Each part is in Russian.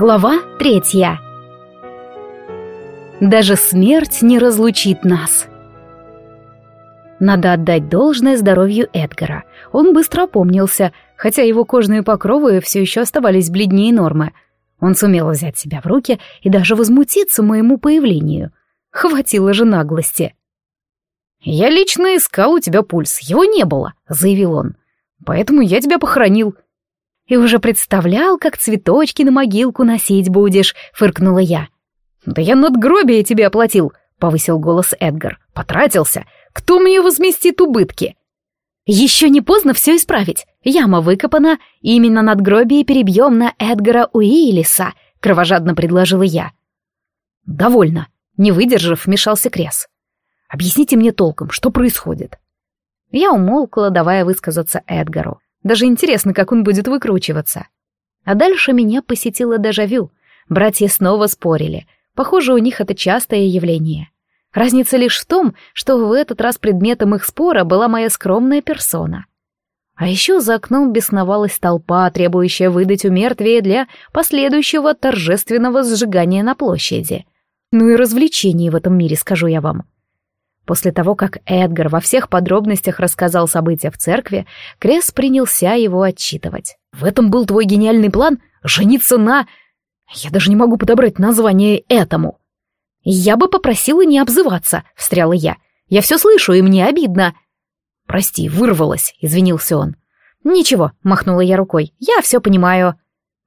Глава третья. Даже смерть не разлучит нас. Надо отдать должное здоровью Эдгара. Он быстро опомнился, хотя его кожные покровы все еще оставались бледнее нормы. Он сумел взять себя в руки и даже возмутиться моему появлению. Хватило же наглости. «Я лично искал у тебя пульс, его не было», — заявил он. «Поэтому я тебя похоронил». «И уже представлял, как цветочки на могилку носить будешь», — фыркнула я. «Да я надгробие тебе оплатил», — повысил голос Эдгар. «Потратился. Кто мне возместит убытки?» «Еще не поздно все исправить. Яма выкопана, именно надгробие перебьем на Эдгара Уиллиса», — кровожадно предложила я. «Довольно», — не выдержав, вмешался Крес. «Объясните мне толком, что происходит?» Я умолкла, давая высказаться Эдгару. Даже интересно, как он будет выкручиваться. А дальше меня посетило дежавю. Братья снова спорили. Похоже, у них это частое явление. Разница лишь в том, что в этот раз предметом их спора была моя скромная персона. А еще за окном бесновалась толпа, требующая выдать умертвие для последующего торжественного сжигания на площади. Ну и развлечений в этом мире, скажу я вам. После того, как Эдгар во всех подробностях рассказал события в церкви, Крес принялся его отчитывать. «В этом был твой гениальный план? Жениться на...» «Я даже не могу подобрать название этому». «Я бы попросила не обзываться», — встряла я. «Я все слышу, и мне обидно». «Прости, вырвалась», — извинился он. «Ничего», — махнула я рукой, — «я все понимаю».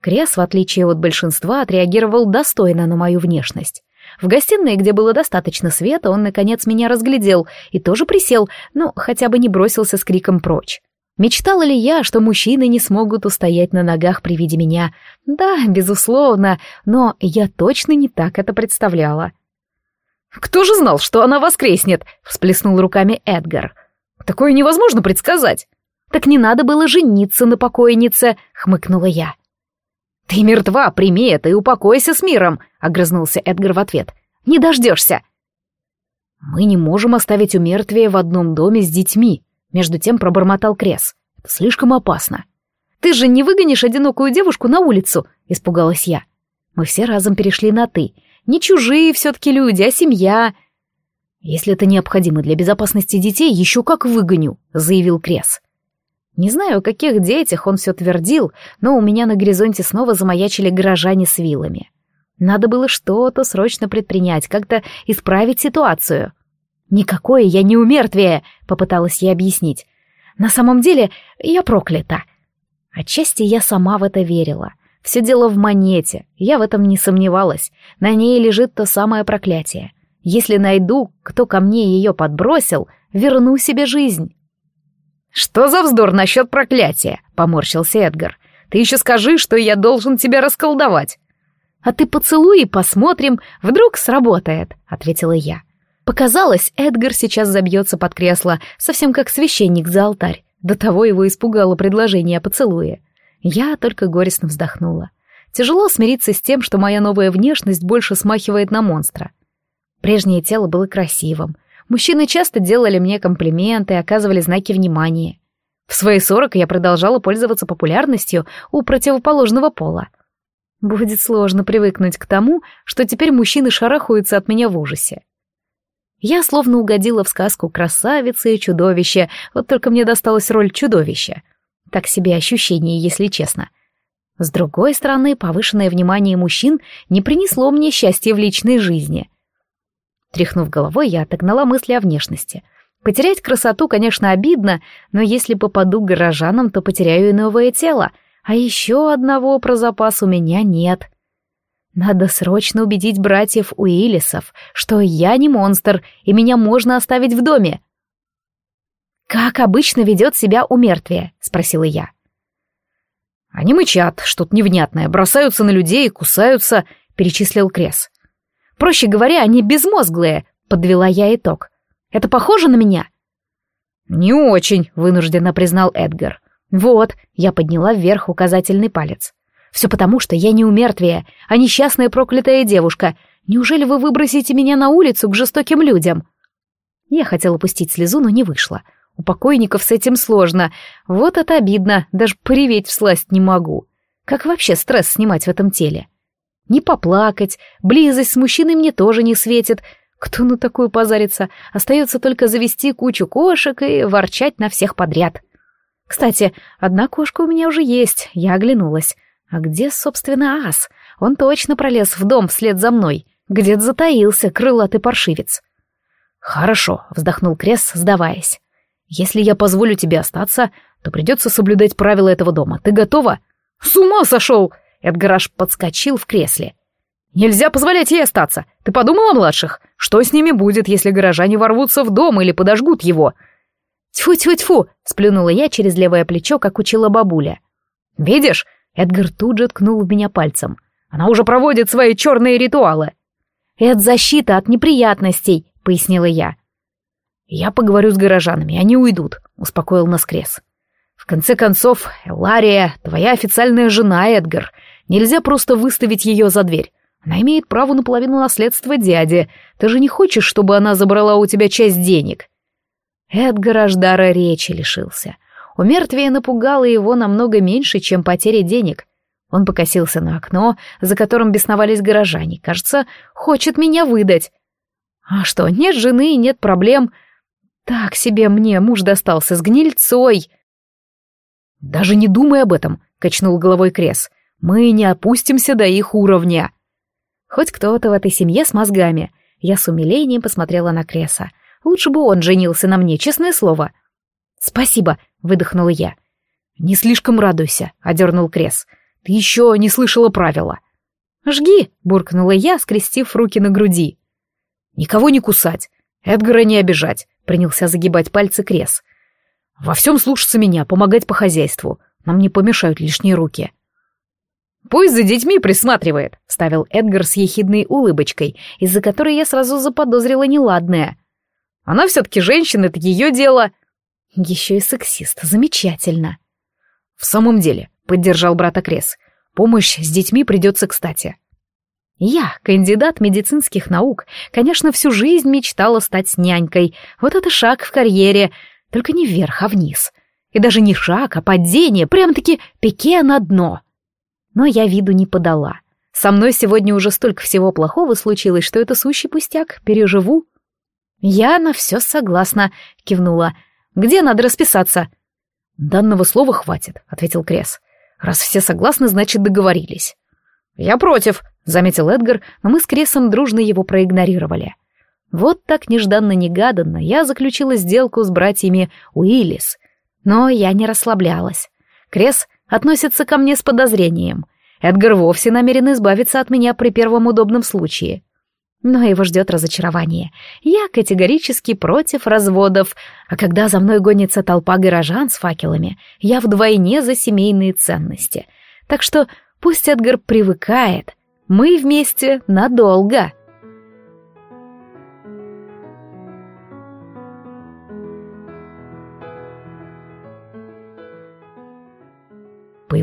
Крес, в отличие от большинства, отреагировал достойно на мою внешность. В гостиной, где было достаточно света, он, наконец, меня разглядел и тоже присел, но хотя бы не бросился с криком прочь. Мечтала ли я, что мужчины не смогут устоять на ногах при виде меня? Да, безусловно, но я точно не так это представляла. «Кто же знал, что она воскреснет?» — всплеснул руками Эдгар. «Такое невозможно предсказать». «Так не надо было жениться на покойнице», — хмыкнула я. «Ты мертва, прими это и упокойся с миром», — огрызнулся Эдгар в ответ. «Не дождешься». «Мы не можем оставить умертвие в одном доме с детьми», — между тем пробормотал Крес. «Это слишком опасно». «Ты же не выгонишь одинокую девушку на улицу», — испугалась я. Мы все разом перешли на «ты». Не чужие все-таки люди, а семья. «Если это необходимо для безопасности детей, еще как выгоню», — заявил Крес. Не знаю, о каких детях он все твердил, но у меня на горизонте снова замаячили горожане с вилами. Надо было что-то срочно предпринять, как-то исправить ситуацию. «Никакое я не умертвие», — попыталась я объяснить. «На самом деле я проклята». Отчасти я сама в это верила. Все дело в монете, я в этом не сомневалась. На ней лежит то самое проклятие. Если найду, кто ко мне ее подбросил, верну себе жизнь. «Что за вздор насчет проклятия?» — поморщился Эдгар. «Ты еще скажи, что я должен тебя расколдовать». «А ты поцелуй и посмотрим, вдруг сработает», — ответила я. Показалось, Эдгар сейчас забьется под кресло, совсем как священник за алтарь. До того его испугало предложение о поцелуе. Я только горестно вздохнула. Тяжело смириться с тем, что моя новая внешность больше смахивает на монстра. Прежнее тело было красивым, Мужчины часто делали мне комплименты и оказывали знаки внимания. В свои сорок я продолжала пользоваться популярностью у противоположного пола. Будет сложно привыкнуть к тому, что теперь мужчины шарахаются от меня в ужасе. Я словно угодила в сказку красавицы и чудовища, вот только мне досталась роль чудовища. Так себе ощущение, если честно. С другой стороны, повышенное внимание мужчин не принесло мне счастья в личной жизни. Тряхнув головой, я отогнала мысли о внешности. Потерять красоту, конечно, обидно, но если попаду к горожанам, то потеряю и новое тело, а еще одного про запас у меня нет. Надо срочно убедить братьев Уиллисов, что я не монстр, и меня можно оставить в доме. «Как обычно ведет себя у мертвия?» — спросила я. «Они мычат, что-то невнятное, бросаются на людей кусаются», — перечислил Крес. Проще говоря, они безмозглые, подвела я итог. Это похоже на меня? Не очень, вынужденно признал Эдгар. Вот, я подняла вверх указательный палец. Все потому, что я не умертвие, а несчастная проклятая девушка. Неужели вы выбросите меня на улицу к жестоким людям? Я хотела пустить слезу, но не вышло. У покойников с этим сложно. Вот это обидно, даже пореветь всласть не могу. Как вообще стресс снимать в этом теле? Не поплакать, близость с мужчиной мне тоже не светит. Кто на такую позарится? Остается только завести кучу кошек и ворчать на всех подряд. Кстати, одна кошка у меня уже есть, я оглянулась. А где, собственно, ас? Он точно пролез в дом вслед за мной. Где-то затаился крылатый паршивец. «Хорошо», — вздохнул Крес, сдаваясь. «Если я позволю тебе остаться, то придется соблюдать правила этого дома. Ты готова?» «С ума сошел!» Эдгар аж подскочил в кресле. «Нельзя позволять ей остаться. Ты подумал о младших? Что с ними будет, если горожане ворвутся в дом или подожгут его?» «Тьфу-тьфу-тьфу!» — сплюнула я через левое плечо, как учила бабуля. «Видишь?» — Эдгар тут же ткнул в меня пальцем. «Она уже проводит свои черные ритуалы». «Это защита от неприятностей», — пояснила я. «Я поговорю с горожанами, они уйдут», — успокоил нас Крес. «В конце концов, Лария, твоя официальная жена, Эдгар. Нельзя просто выставить ее за дверь. Она имеет право на половину наследства дяди. Ты же не хочешь, чтобы она забрала у тебя часть денег?» Эдгар аж дара речи лишился. Умертвие напугало его намного меньше, чем потеря денег. Он покосился на окно, за которым бесновались горожане. Кажется, хочет меня выдать. А что, нет жены, нет проблем. Так себе мне муж достался с гнильцой. Даже не думай об этом, качнул головой Крес. Мы не опустимся до их уровня. Хоть кто-то в этой семье с мозгами. Я с умилением посмотрела на Креса. Лучше бы он женился на мне, честное слово. Спасибо, выдохнула я. Не слишком радуйся, одернул Крес. Ты еще не слышала правила. «Жги!» — буркнула я, скрестив руки на груди. «Никого не кусать, Эдгара не обижать», — принялся загибать пальцы Крес. «Во всем слушаться меня, помогать по хозяйству. Нам не помешают лишние руки». «Пусть за детьми присматривает», — ставил Эдгар с ехидной улыбочкой, из-за которой я сразу заподозрила неладное. «Она все-таки женщина, это ее дело». Еще и сексист, замечательно. «В самом деле, поддержал брата Крес. Помощь с детьми придется кстати. Я, кандидат медицинских наук, конечно, всю жизнь мечтала стать нянькой. Вот это шаг в карьере, только не вверх, а вниз. И даже не шаг, а падение, прям-таки пике на дно. Но я виду не подала. Со мной сегодня уже столько всего плохого случилось, что это сущий пустяк, переживу. Я на все согласна, кивнула. Где надо расписаться? Данного слова хватит, ответил Крес. Раз все согласны, значит договорились. «Я против», — заметил Эдгар, но мы с Кресом дружно его проигнорировали. Вот так нежданно-негаданно я заключила сделку с братьями Уиллис. Но я не расслаблялась. Крес относится ко мне с подозрением. Эдгар вовсе намерен избавиться от меня при первом удобном случае. Но его ждет разочарование. Я категорически против разводов, а когда за мной гонится толпа горожан с факелами, я вдвойне за семейные ценности. Так что пусть Эдгар привыкает. Мы вместе надолго.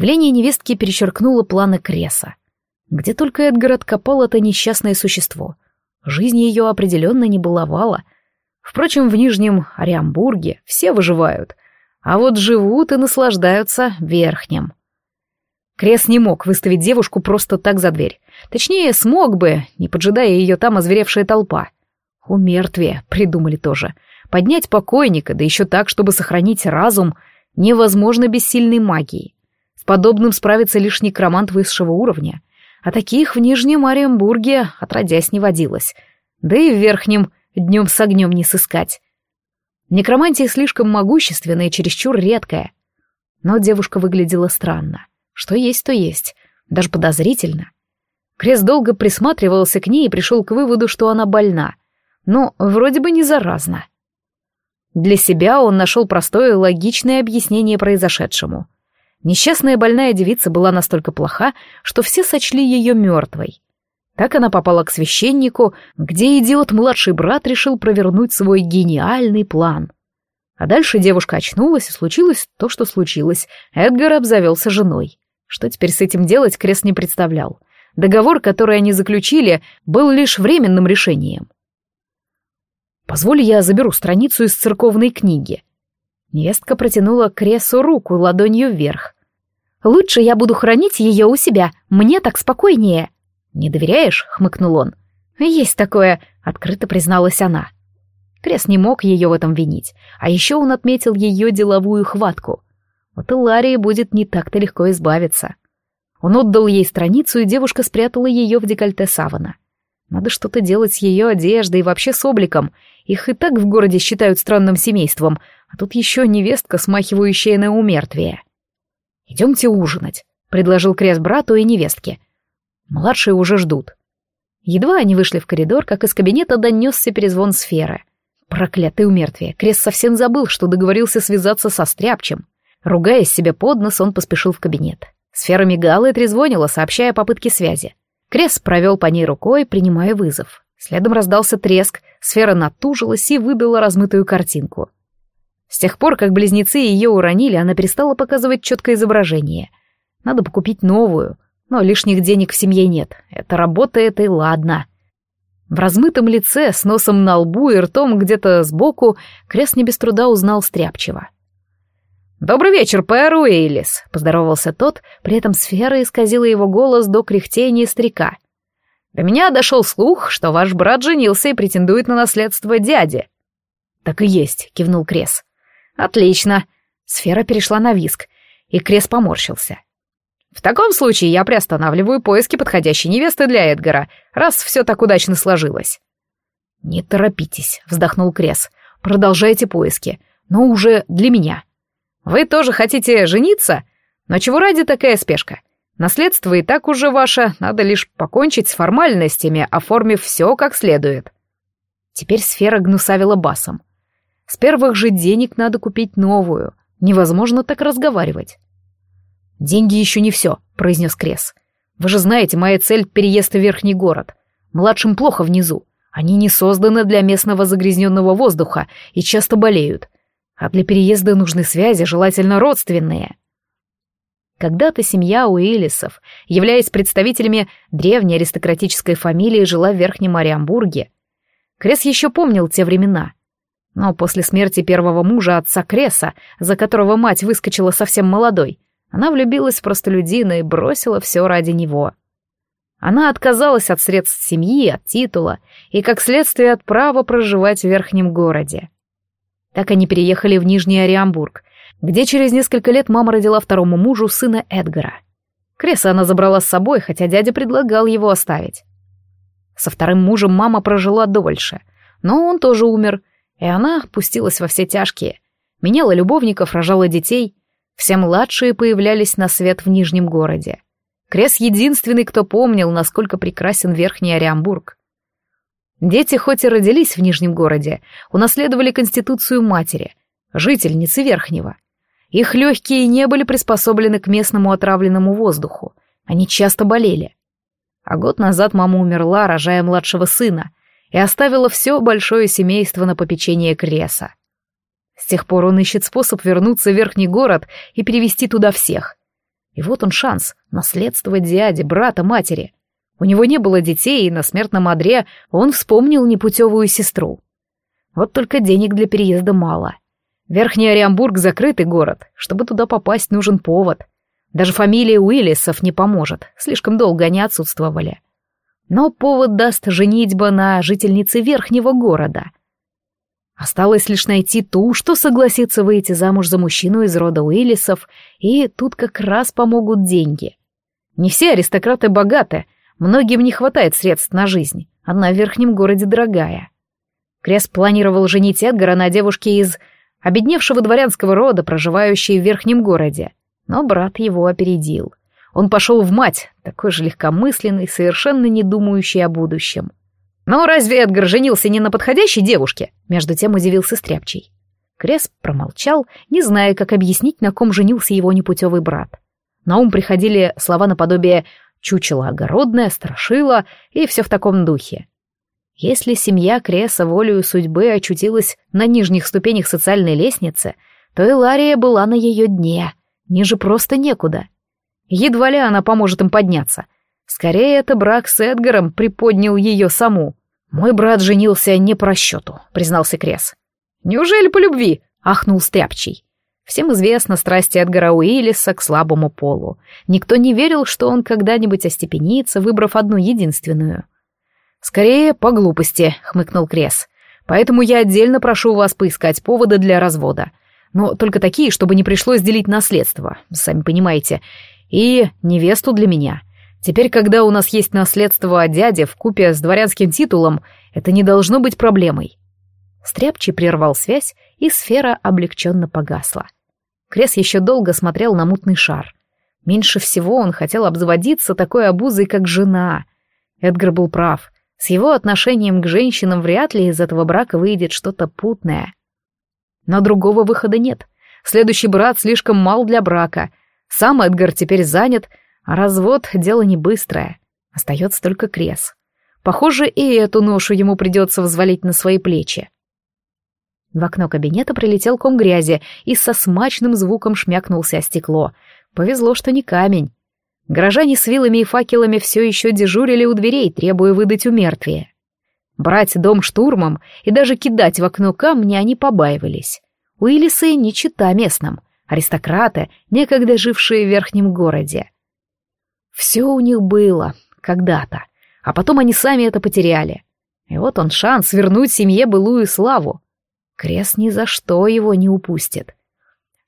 Появление невестки перечеркнуло планы Креса. Где только Эдгар откопал это несчастное существо — Жизнь ее определенно не баловала. Впрочем, в Нижнем Ориамбурге все выживают, а вот живут и наслаждаются верхним. Крес не мог выставить девушку просто так за дверь. Точнее, смог бы, не поджидая ее там озверевшая толпа. У мертвия придумали тоже. Поднять покойника, да еще так, чтобы сохранить разум, невозможно без сильной магии. Подобным справится лишь некромант высшего уровня а таких в Нижнем Оренбурге отродясь не водилось, да и в Верхнем днем с огнем не сыскать. Некромантия слишком могущественная и чересчур редкая. Но девушка выглядела странно. Что есть, то есть. Даже подозрительно. Крес долго присматривался к ней и пришел к выводу, что она больна. Но вроде бы не заразна. Для себя он нашел простое логичное объяснение произошедшему — Несчастная больная девица была настолько плоха, что все сочли ее мертвой. Так она попала к священнику, где идиот-младший брат решил провернуть свой гениальный план. А дальше девушка очнулась, и случилось то, что случилось. Эдгар обзавелся женой. Что теперь с этим делать, Крест не представлял. Договор, который они заключили, был лишь временным решением. «Позволь, я заберу страницу из церковной книги», Невестка протянула Кресу руку ладонью вверх. «Лучше я буду хранить ее у себя, мне так спокойнее». «Не доверяешь?» — хмыкнул он. «Есть такое», — открыто призналась она. Крес не мог ее в этом винить, а еще он отметил ее деловую хватку. Вот Ларии будет не так-то легко избавиться. Он отдал ей страницу, и девушка спрятала ее в декольте савана. Надо что-то делать с ее одеждой и вообще с обликом. Их и так в городе считают странным семейством, а тут еще невестка, смахивающая на умертвие. «Идемте ужинать», — предложил Крес брату и невестке. Младшие уже ждут. Едва они вышли в коридор, как из кабинета донесся перезвон сферы. Проклятый умертвие, Крес совсем забыл, что договорился связаться со Стряпчем. Ругаясь себе под нос, он поспешил в кабинет. Сфера мигала и трезвонила, сообщая о попытке связи. Крес провел по ней рукой, принимая вызов. Следом раздался треск, сфера натужилась и выдала размытую картинку. С тех пор, как близнецы ее уронили, она перестала показывать четкое изображение. Надо бы купить новую, но лишних денег в семье нет. Это работает и ладно. В размытом лице, с носом на лбу и ртом где-то сбоку, Крес не без труда узнал Стряпчего. «Добрый вечер, Пэр Уэйлис», — поздоровался тот, при этом сфера исказила его голос до кряхтения старика. «До меня дошел слух, что ваш брат женился и претендует на наследство дяди». «Так и есть», — кивнул Крес. «Отлично». Сфера перешла на виск, и Крес поморщился. «В таком случае я приостанавливаю поиски подходящей невесты для Эдгара, раз все так удачно сложилось». «Не торопитесь», — вздохнул Крес. «Продолжайте поиски, но уже для меня». «Вы тоже хотите жениться? Но чего ради такая спешка? Наследство и так уже ваше, надо лишь покончить с формальностями, оформив все как следует». Теперь сфера гнусавила басом. С первых же денег надо купить новую. Невозможно так разговаривать. «Деньги еще не все», — произнес Крес. «Вы же знаете, моя цель — переезд в верхний город. Младшим плохо внизу. Они не созданы для местного загрязненного воздуха и часто болеют. А для переезда нужны связи, желательно родственные». Когда-то семья Уиллисов, являясь представителями древней аристократической фамилии, жила в Верхнем Ориамбурге. Крес еще помнил те времена — но после смерти первого мужа отца Креса, за которого мать выскочила совсем молодой, она влюбилась в простолюдина и бросила все ради него. Она отказалась от средств семьи, от титула и, как следствие, от права проживать в верхнем городе. Так они переехали в Нижний Ориамбург, где через несколько лет мама родила второму мужу сына Эдгара. Креса она забрала с собой, хотя дядя предлагал его оставить. Со вторым мужем мама прожила дольше, но он тоже умер, и она пустилась во все тяжкие. Меняла любовников, рожала детей. Все младшие появлялись на свет в Нижнем городе. Крес единственный, кто помнил, насколько прекрасен Верхний Ориамбург. Дети хоть и родились в Нижнем городе, унаследовали конституцию матери, жительницы Верхнего. Их легкие не были приспособлены к местному отравленному воздуху, они часто болели. А год назад мама умерла, рожая младшего сына, и оставила все большое семейство на попечение Креса. С тех пор он ищет способ вернуться в верхний город и перевести туда всех. И вот он шанс — наследство дяди, брата, матери. У него не было детей, и на смертном одре он вспомнил непутевую сестру. Вот только денег для переезда мало. Верхний Ориамбург — закрытый город. Чтобы туда попасть, нужен повод. Даже фамилия Уиллисов не поможет, слишком долго они отсутствовали но повод даст женитьба на жительнице верхнего города. Осталось лишь найти ту, что согласится выйти замуж за мужчину из рода Уиллисов, и тут как раз помогут деньги. Не все аристократы богаты, многим не хватает средств на жизнь, она в верхнем городе дорогая. Крес планировал женить Эдгара на девушке из обедневшего дворянского рода, проживающей в верхнем городе, но брат его опередил. Он пошел в мать, такой же легкомысленный, совершенно не думающий о будущем. «Но разве Эдгар женился не на подходящей девушке?» Между тем удивился Стряпчий. Крес промолчал, не зная, как объяснить, на ком женился его непутевый брат. На ум приходили слова наподобие «чучело огородное», «страшило» и все в таком духе. Если семья Креса волею судьбы очутилась на нижних ступенях социальной лестницы, то и Лария была на ее дне, ниже просто некуда. Едва ли она поможет им подняться. Скорее, это брак с Эдгаром приподнял ее саму. «Мой брат женился не по расчету», — признался Крес. «Неужели по любви?» — ахнул Стряпчий. Всем известно страсти Эдгара Уиллиса к слабому полу. Никто не верил, что он когда-нибудь остепенится, выбрав одну единственную. «Скорее, по глупости», — хмыкнул Крес. «Поэтому я отдельно прошу вас поискать поводы для развода. Но только такие, чтобы не пришлось делить наследство, сами понимаете. И невесту для меня. Теперь, когда у нас есть наследство от дяди в купе с дворянским титулом, это не должно быть проблемой». Стряпчий прервал связь, и сфера облегченно погасла. Крес еще долго смотрел на мутный шар. Меньше всего он хотел обзаводиться такой обузой, как жена. Эдгар был прав. С его отношением к женщинам вряд ли из этого брака выйдет что-то путное. Но другого выхода нет. Следующий брат слишком мал для брака. Сам Эдгар теперь занят, а развод — дело не быстрое. Остается только Крес. Похоже, и эту ношу ему придется взвалить на свои плечи. В окно кабинета прилетел ком грязи и со смачным звуком шмякнулся о стекло. Повезло, что не камень. Горожане с вилами и факелами все еще дежурили у дверей, требуя выдать умертвие. Брать дом штурмом и даже кидать в окно камни они побаивались. Уиллисы не чита местным, аристократы, некогда жившие в верхнем городе. Все у них было, когда-то, а потом они сами это потеряли. И вот он шанс вернуть семье былую славу. Крес ни за что его не упустит.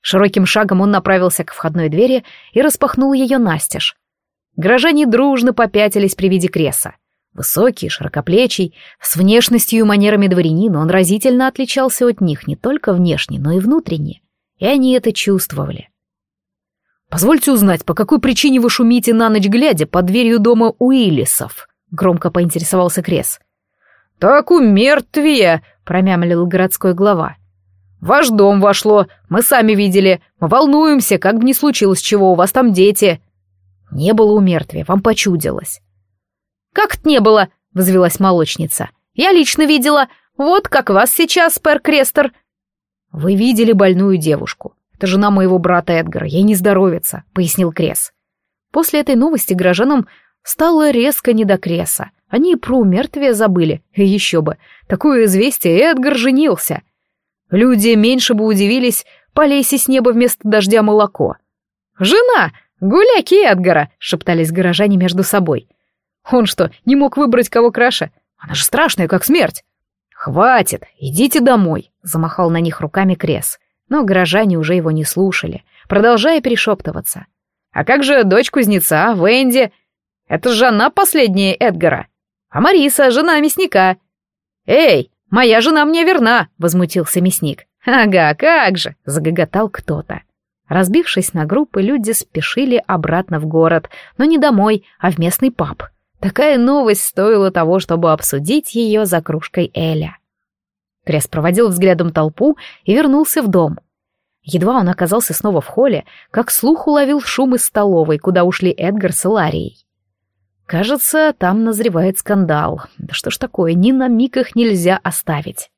Широким шагом он направился к входной двери и распахнул ее настежь. Горожане дружно попятились при виде Креса. Высокий, широкоплечий, с внешностью и манерами дворянина, он разительно отличался от них не только внешне, но и внутренне. И они это чувствовали. «Позвольте узнать, по какой причине вы шумите на ночь глядя под дверью дома Уиллисов?» — громко поинтересовался Крес. «Так умертвие!» — промямлил городской глава. «Ваш дом вошло, мы сами видели, мы волнуемся, как бы ни случилось чего, у вас там дети». «Не было умертвия, вам почудилось». «Как это не было?» — взвелась молочница. «Я лично видела, вот как вас сейчас, пэр Крестер». «Вы видели больную девушку. Это жена моего брата Эдгара, ей не здоровится», — пояснил Крес. После этой новости горожанам стало резко не до Креса. Они про умертвие забыли. Еще бы. Такое известие Эдгар женился. Люди меньше бы удивились, полейся с неба вместо дождя молоко. «Жена! Гуляки Эдгара!» — шептались горожане между собой. «Он что, не мог выбрать кого краше? Она же страшная, как смерть!» «Хватит, идите домой!» — замахал на них руками Крес. Но горожане уже его не слушали, продолжая перешептываться. «А как же дочь кузнеца, Венди? Это же она последняя Эдгара!» а Мариса — жена мясника». «Эй, моя жена мне верна!» — возмутился мясник. «Ага, как же!» — загоготал кто-то. Разбившись на группы, люди спешили обратно в город, но не домой, а в местный паб. Такая новость стоила того, чтобы обсудить ее за кружкой Эля. Крес проводил взглядом толпу и вернулся в дом. Едва он оказался снова в холле, как слух уловил шум из столовой, куда ушли Эдгар с Иларией. Кажется, там назревает скандал. Да что ж такое, ни на миг их нельзя оставить.